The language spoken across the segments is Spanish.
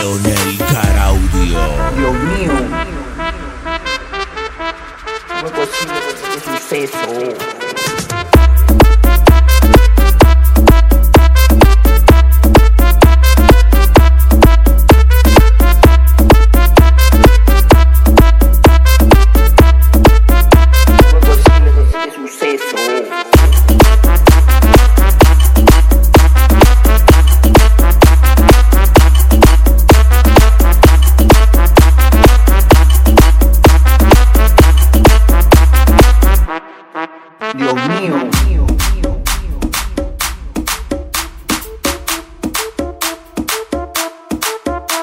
Leonel Caraudio. Dios mío. ¿Cómo es posible que eso?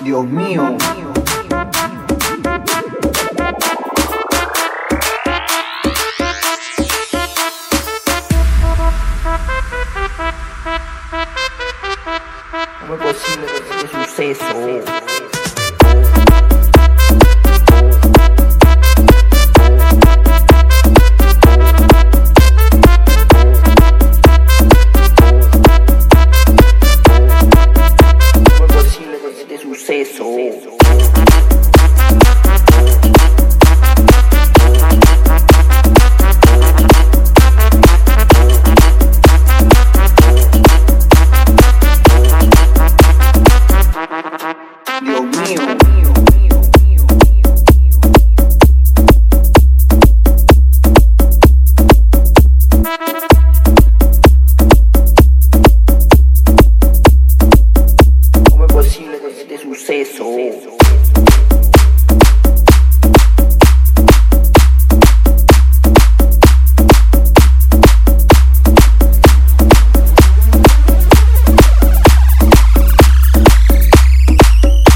Dios mío. ¿Cómo es posible que este suceso? Suceso?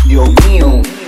de ouvinho.